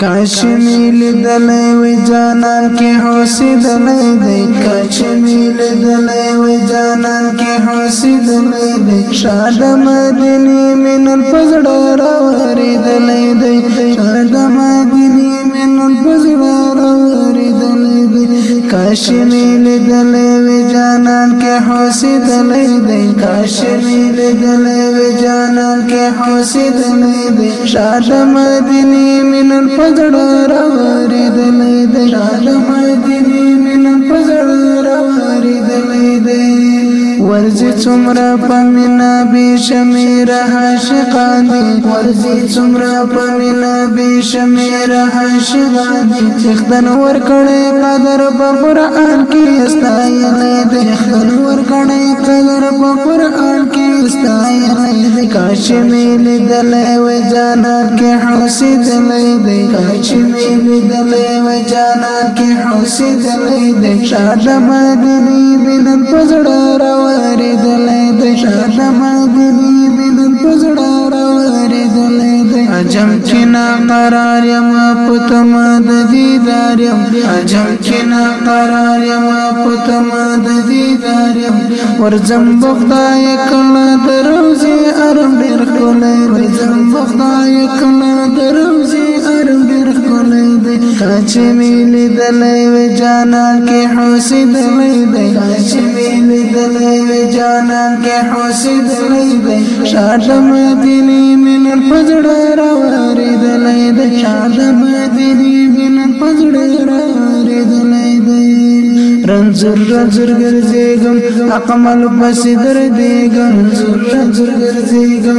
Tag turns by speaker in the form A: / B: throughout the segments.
A: کاش میل دلای و جانان کې هوسې دلای دی کاش میل دلای و جانان کې هوسې دلای دی شاد مدني من الفزړ راوري دلای دی شاد مدني من الفزړ راوري دلای دی کاش میل دلای जानन के हसी दल दे काश्मीर गले रे जानन के हसी दले दे शाद मदिनी मिलन पगड़ रवारी दले दे शाद मदिनी मिलन पगड़ रवारी दले दे ورزی څومره پمینا به شمیر عاشقان دي ورزی څومره پمینا به شمیر عاشقان دي څخدن ور کړي قدر په قران کې استایلې دي څخدن ور کړي قدر په قران کې استایلې دي کاش مې لیدلې و جانا کې حوسې دلې دي کاش مې لیدلې و جانا کې حوسې دلې دي شاده باندې دې نن پزړ راو عجم کنا قرار یم پتم د دیدار یم عجم کنا قرار یم پتم د دیدار یم ورزم بخدای کله دروزی ارم ډیر کله ورزم بخدای کله دروزی چې ملي دلې و جانا کې حوسې دلې دې چې ملي دلې و جانا کې حوسې دلې دې شاده مدینه من پزړه راوړې دلې دې شاده مدینه من پزړه راوړې دلې دې رنزور رنزور ګرځېګم اقمل پس در دیګم رنزور رنزور ګرځېګم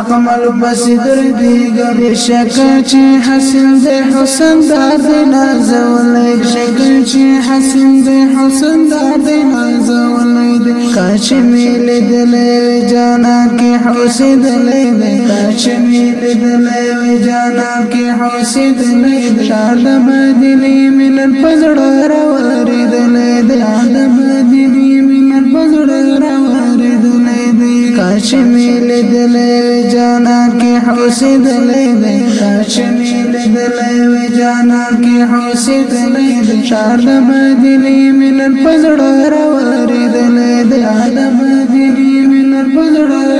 A: اقمل پس در دیګم شکه چې حسن دې حسن دار دې نازولې شکه چې حسن دې حسن دار دې نازولې کاش میل دلې جانا کې حسین دلې کاش میل دلې جانا کې حسین دلې شاد مدلې من پزړه راوړې دلې واردلا د مدینې مینه په زړه را واردلې دی کاش مې لیدلې جانا کې حوسې دلې دی کاش مې لیدلې جانا کې حوسې دلې دی شار د مدینې مینه په زړه را واردلې دی د مدینې مینه په زړه